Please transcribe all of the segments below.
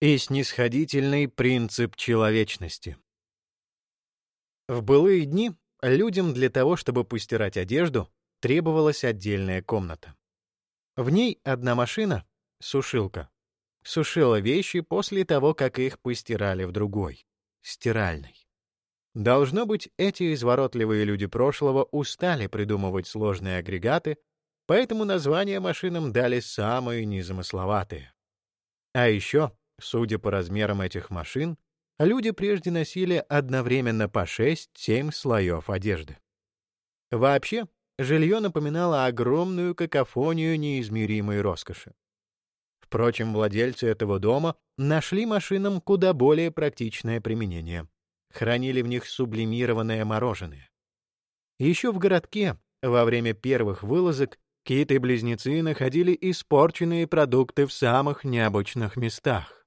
и снисходительный принцип человечности. В былые дни людям для того, чтобы постирать одежду, требовалась отдельная комната. В ней одна машина, сушилка, сушила вещи после того, как их постирали в другой, стиральной. Должно быть, эти изворотливые люди прошлого устали придумывать сложные агрегаты, поэтому названия машинам дали самые незамысловатые. А еще Судя по размерам этих машин, люди прежде носили одновременно по 6-7 слоев одежды. Вообще, жилье напоминало огромную какофонию неизмеримой роскоши. Впрочем, владельцы этого дома нашли машинам куда более практичное применение. Хранили в них сублимированное мороженое. Еще в городке, во время первых вылазок, Кит и близнецы находили испорченные продукты в самых необычных местах.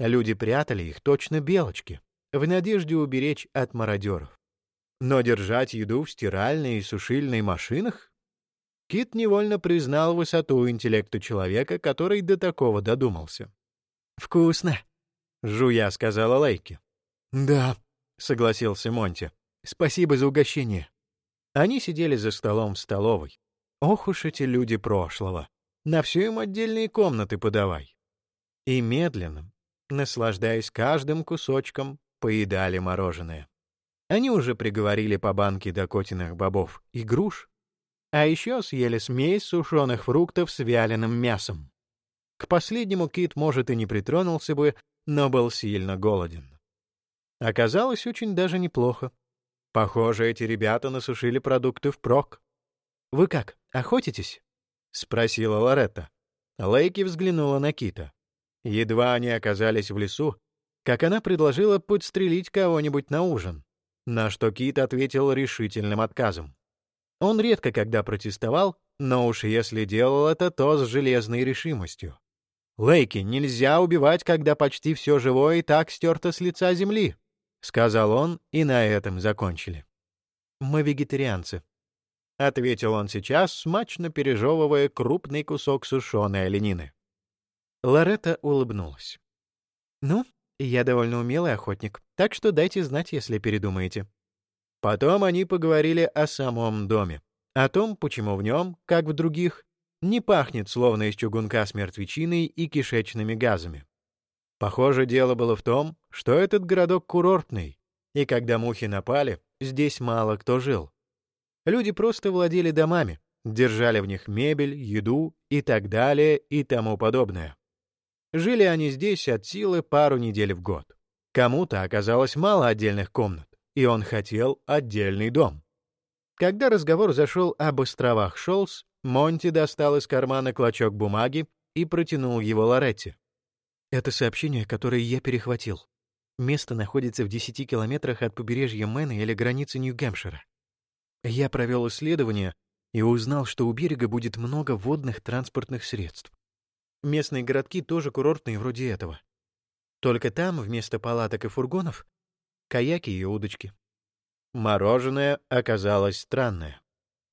Люди прятали их точно белочки, в надежде уберечь от мародеров. Но держать еду в стиральной и сушильной машинах? Кит невольно признал высоту интеллекта человека, который до такого додумался. «Вкусно!» — жуя сказала Лейки. «Да», — согласился Монти. «Спасибо за угощение». Они сидели за столом в столовой. Ох уж эти люди прошлого. На все им отдельные комнаты подавай. И медленным, наслаждаясь каждым кусочком, поедали мороженое. Они уже приговорили по банке докотиных бобов и груш, а еще съели смесь сушеных фруктов с вяленым мясом. К последнему Кит, может, и не притронулся бы, но был сильно голоден. Оказалось очень даже неплохо. Похоже, эти ребята насушили продукты впрок. «Вы как, охотитесь?» — спросила Лоретта. Лейки взглянула на Кита. Едва они оказались в лесу, как она предложила подстрелить кого-нибудь на ужин, на что Кит ответил решительным отказом. Он редко когда протестовал, но уж если делал это, то с железной решимостью. «Лейки, нельзя убивать, когда почти все живое и так стерто с лица земли», — сказал он, и на этом закончили. «Мы вегетарианцы», — ответил он сейчас, смачно пережевывая крупный кусок сушеной оленины. Лоретта улыбнулась. «Ну, я довольно умелый охотник, так что дайте знать, если передумаете». Потом они поговорили о самом доме, о том, почему в нем, как в других, не пахнет словно из чугунка с мертвечиной и кишечными газами. Похоже, дело было в том, что этот городок курортный, и когда мухи напали, здесь мало кто жил. Люди просто владели домами, держали в них мебель, еду и так далее и тому подобное. Жили они здесь от силы пару недель в год. Кому-то оказалось мало отдельных комнат, и он хотел отдельный дом. Когда разговор зашел об островах Шолс, Монти достал из кармана клочок бумаги и протянул его Лоретте. «Это сообщение, которое я перехватил. Место находится в 10 километрах от побережья Мэна или границы Нью-Гэмпшира. Я провел исследование и узнал, что у берега будет много водных транспортных средств. Местные городки тоже курортные вроде этого. Только там вместо палаток и фургонов — каяки и удочки. Мороженое оказалось странное.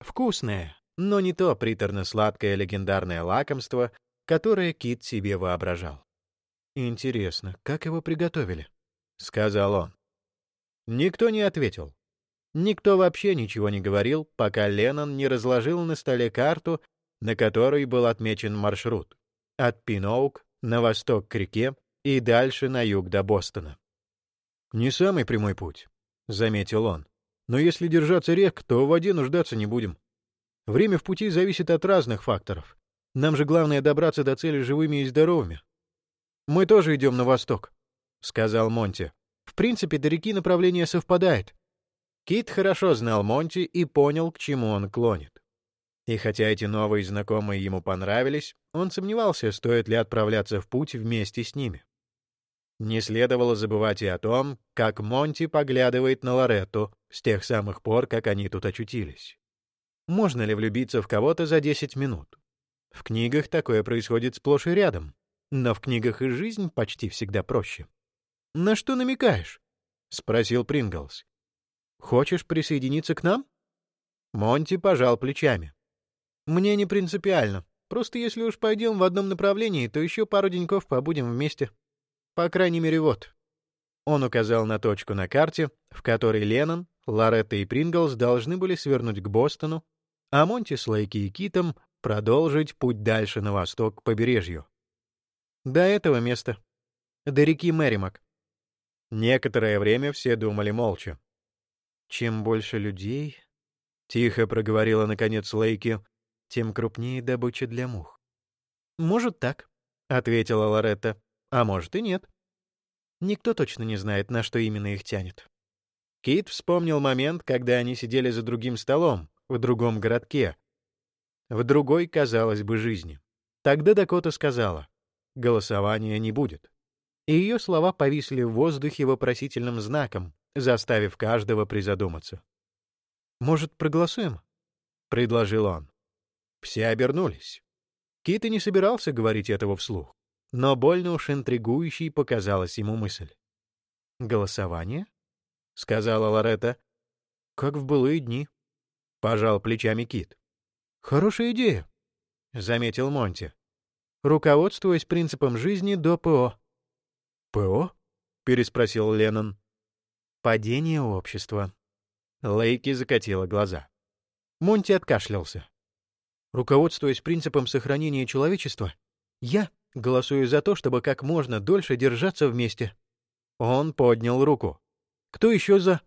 Вкусное, но не то приторно-сладкое легендарное лакомство, которое Кит себе воображал. «Интересно, как его приготовили?» — сказал он. Никто не ответил. Никто вообще ничего не говорил, пока Леннон не разложил на столе карту, на которой был отмечен маршрут от Пиноук на восток к реке и дальше на юг до Бостона. «Не самый прямой путь», — заметил он. «Но если держаться рек, то в воде нуждаться не будем. Время в пути зависит от разных факторов. Нам же главное добраться до цели живыми и здоровыми». «Мы тоже идем на восток», — сказал Монти. «В принципе, до реки направление совпадает». Кит хорошо знал Монти и понял, к чему он клонит. И хотя эти новые знакомые ему понравились, он сомневался, стоит ли отправляться в путь вместе с ними. Не следовало забывать и о том, как Монти поглядывает на Лоретту с тех самых пор, как они тут очутились. Можно ли влюбиться в кого-то за 10 минут? В книгах такое происходит сплошь и рядом, но в книгах и жизнь почти всегда проще. «На что намекаешь?» — спросил Принглс. «Хочешь присоединиться к нам?» Монти пожал плечами. Мне не принципиально. Просто если уж пойдем в одном направлении, то еще пару деньков побудем вместе. По крайней мере, вот». Он указал на точку на карте, в которой Леннон, Лоретта и Принглс должны были свернуть к Бостону, а Монти с Лейки и Китом продолжить путь дальше на восток к побережью. До этого места. До реки Мэримак. Некоторое время все думали молча. «Чем больше людей...» — тихо проговорила, наконец, Лейки, — «тем крупнее добыча для мух». «Может, так», — ответила Лоретта. «А может и нет. Никто точно не знает, на что именно их тянет». Кит вспомнил момент, когда они сидели за другим столом, в другом городке, в другой, казалось бы, жизни. Тогда Дакота сказала, голосования не будет. И ее слова повисли в воздухе вопросительным знаком, заставив каждого призадуматься. «Может, проголосуем?» — предложил он. Все обернулись. Кит и не собирался говорить этого вслух, но больно уж интригующей показалась ему мысль. «Голосование?» — сказала Лоретта. «Как в былые дни», — пожал плечами Кит. «Хорошая идея», — заметил Монти. «Руководствуясь принципом жизни до ПО». «ПО?» — переспросил Леннон. «Падение общества». Лейки закатила глаза. Монти откашлялся. «Руководствуясь принципом сохранения человечества, я голосую за то, чтобы как можно дольше держаться вместе». Он поднял руку. «Кто еще за...»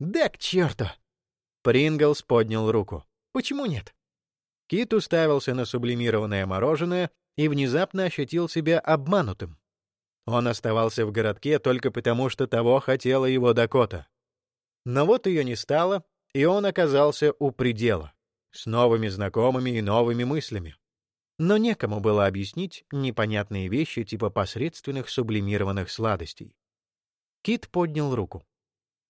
«Да к черту!» Принглс поднял руку. «Почему нет?» Кит уставился на сублимированное мороженое и внезапно ощутил себя обманутым. Он оставался в городке только потому, что того хотела его Дакота. Но вот ее не стало, и он оказался у предела, с новыми знакомыми и новыми мыслями. Но некому было объяснить непонятные вещи типа посредственных сублимированных сладостей. Кит поднял руку.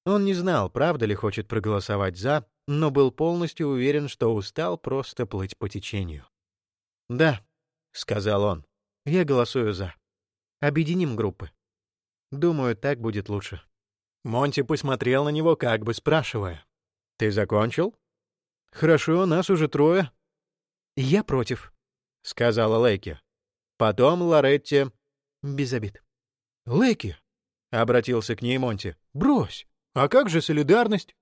Он не знал, правда ли хочет проголосовать «за», но был полностью уверен, что устал просто плыть по течению. «Да», — сказал он, — «я голосую «за». Объединим группы. Думаю, так будет лучше». Монти посмотрел на него, как бы спрашивая. «Ты закончил?» «Хорошо, нас уже трое». «Я против», — сказала Лейки. Потом Лоретти... «Без обид». «Лейки», — обратился к ней Монти, — «брось. А как же солидарность?»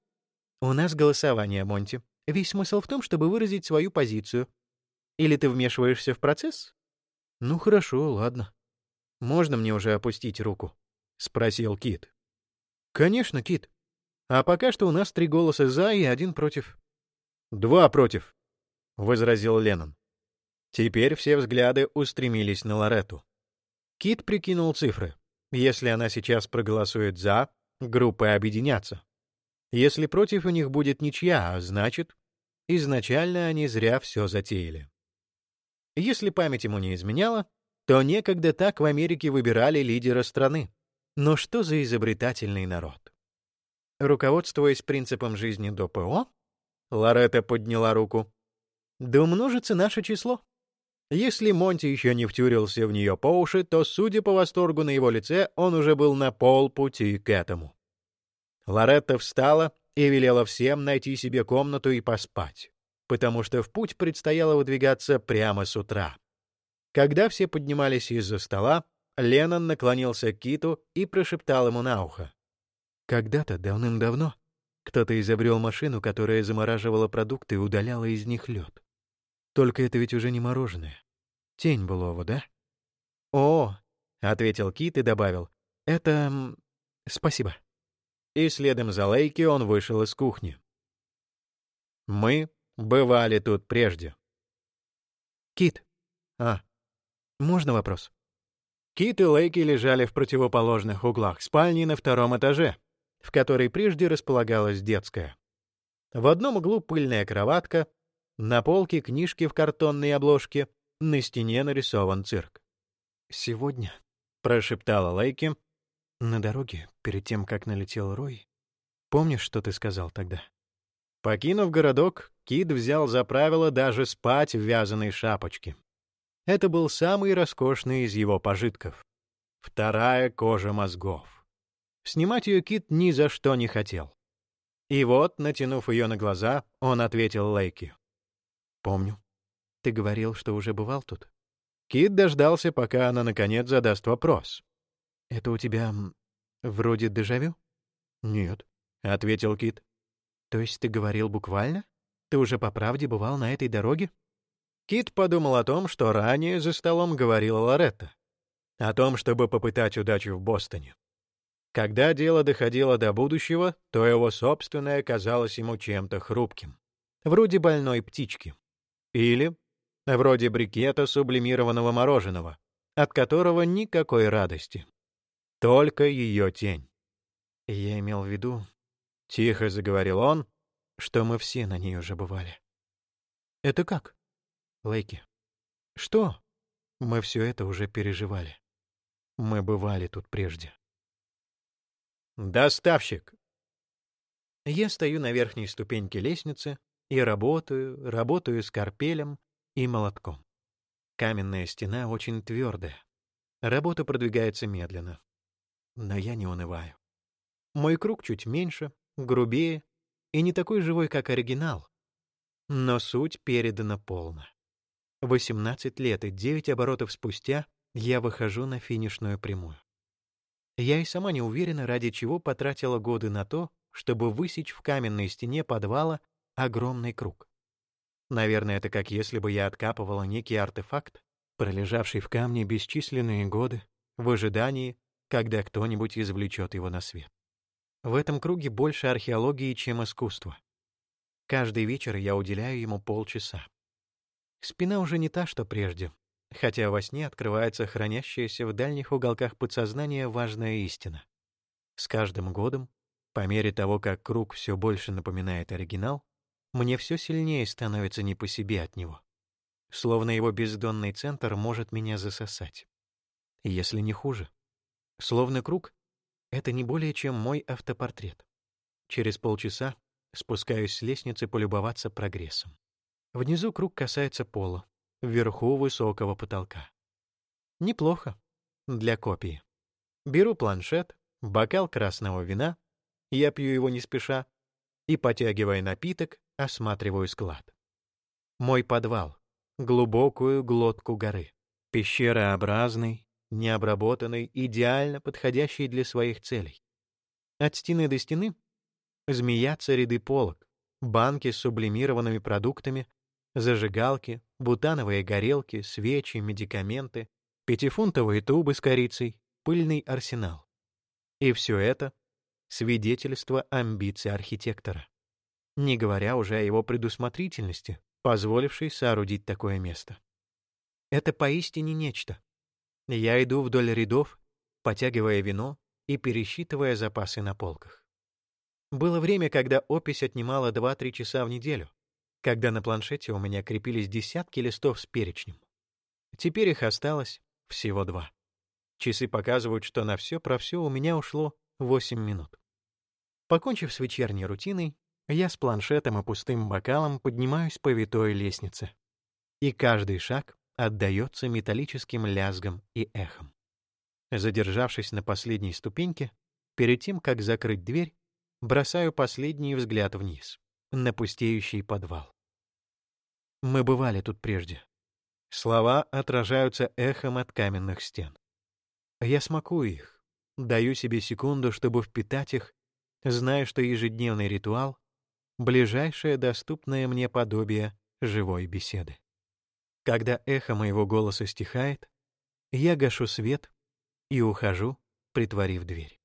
«У нас голосование, Монти. Весь смысл в том, чтобы выразить свою позицию. Или ты вмешиваешься в процесс?» «Ну хорошо, ладно. Можно мне уже опустить руку?» — спросил Кит. «Конечно, Кит. А пока что у нас три голоса «за» и один «против». «Два против», — возразил Леннон. Теперь все взгляды устремились на Лоретту. Кит прикинул цифры. Если она сейчас проголосует «за», группы объединятся. Если против у них будет ничья, а значит, изначально они зря все затеяли. Если память ему не изменяла, то некогда так в Америке выбирали лидера страны. Но что за изобретательный народ? Руководствуясь принципом жизни до ПО, Лоретта подняла руку. Да умножится наше число. Если Монти еще не втюрился в нее по уши, то, судя по восторгу на его лице, он уже был на полпути к этому. Лоретта встала и велела всем найти себе комнату и поспать, потому что в путь предстояло выдвигаться прямо с утра. Когда все поднимались из-за стола, Леннон наклонился к Киту и прошептал ему на ухо. «Когда-то, давным-давно, кто-то изобрел машину, которая замораживала продукты и удаляла из них лед. Только это ведь уже не мороженое. Тень былого, да?» «О!» — ответил Кит и добавил. «Это... спасибо» и следом за Лейки он вышел из кухни. Мы бывали тут прежде. Кит. А, можно вопрос? Кит и Лейки лежали в противоположных углах спальни на втором этаже, в которой прежде располагалась детская. В одном углу пыльная кроватка, на полке книжки в картонной обложке, на стене нарисован цирк. «Сегодня», — прошептала Лейки, на дороге, перед тем, как налетел Рой, помнишь, что ты сказал тогда? Покинув городок, Кид взял за правило даже спать в вязаной шапочке. Это был самый роскошный из его пожитков. Вторая кожа мозгов. Снимать ее Кит ни за что не хотел. И вот, натянув ее на глаза, он ответил Лейки. «Помню. Ты говорил, что уже бывал тут?» Кит дождался, пока она, наконец, задаст вопрос. Это у тебя вроде дежавю? Нет, ответил Кит. То есть ты говорил буквально? Ты уже по правде бывал на этой дороге? Кит подумал о том, что ранее за столом говорила Лоретта. О том, чтобы попытать удачу в Бостоне. Когда дело доходило до будущего, то его собственное казалось ему чем-то хрупким. Вроде больной птички. Или вроде брикета сублимированного мороженого, от которого никакой радости. Только ее тень. Я имел в виду, — тихо заговорил он, — что мы все на ней уже бывали. Это как? Лейки. Что? Мы все это уже переживали. Мы бывали тут прежде. Доставщик. Я стою на верхней ступеньке лестницы и работаю, работаю скорпелем и молотком. Каменная стена очень твердая. Работа продвигается медленно. Но я не унываю. Мой круг чуть меньше, грубее и не такой живой, как оригинал. Но суть передана полно. 18 лет и 9 оборотов спустя я выхожу на финишную прямую. Я и сама не уверена, ради чего потратила годы на то, чтобы высечь в каменной стене подвала огромный круг. Наверное, это как если бы я откапывала некий артефакт, пролежавший в камне бесчисленные годы, в ожидании, когда кто-нибудь извлечет его на свет. В этом круге больше археологии, чем искусства. Каждый вечер я уделяю ему полчаса. Спина уже не та, что прежде, хотя во сне открывается хранящаяся в дальних уголках подсознания важная истина. С каждым годом, по мере того, как круг все больше напоминает оригинал, мне все сильнее становится не по себе от него. Словно его бездонный центр может меня засосать. Если не хуже. Словно круг — это не более чем мой автопортрет. Через полчаса спускаюсь с лестницы полюбоваться прогрессом. Внизу круг касается пола, вверху высокого потолка. Неплохо для копии. Беру планшет, бокал красного вина, я пью его не спеша, и, потягивая напиток, осматриваю склад. Мой подвал, глубокую глотку горы, пещерообразный, необработанный, идеально подходящий для своих целей. От стены до стены змеятся ряды полок, банки с сублимированными продуктами, зажигалки, бутановые горелки, свечи, медикаменты, пятифунтовые тубы с корицей, пыльный арсенал. И все это — свидетельство амбиций архитектора. Не говоря уже о его предусмотрительности, позволившей соорудить такое место. Это поистине нечто. Я иду вдоль рядов, потягивая вино и пересчитывая запасы на полках. Было время, когда опись отнимала 2-3 часа в неделю, когда на планшете у меня крепились десятки листов с перечнем. Теперь их осталось всего два. Часы показывают, что на все про все у меня ушло 8 минут. Покончив с вечерней рутиной, я с планшетом и пустым бокалом поднимаюсь по витой лестнице. И каждый шаг отдается металлическим лязгом и эхом. Задержавшись на последней ступеньке, перед тем, как закрыть дверь, бросаю последний взгляд вниз, на пустеющий подвал. Мы бывали тут прежде. Слова отражаются эхом от каменных стен. Я смакую их, даю себе секунду, чтобы впитать их, зная, что ежедневный ритуал — ближайшее доступное мне подобие живой беседы. Когда эхо моего голоса стихает, я гашу свет и ухожу, притворив дверь.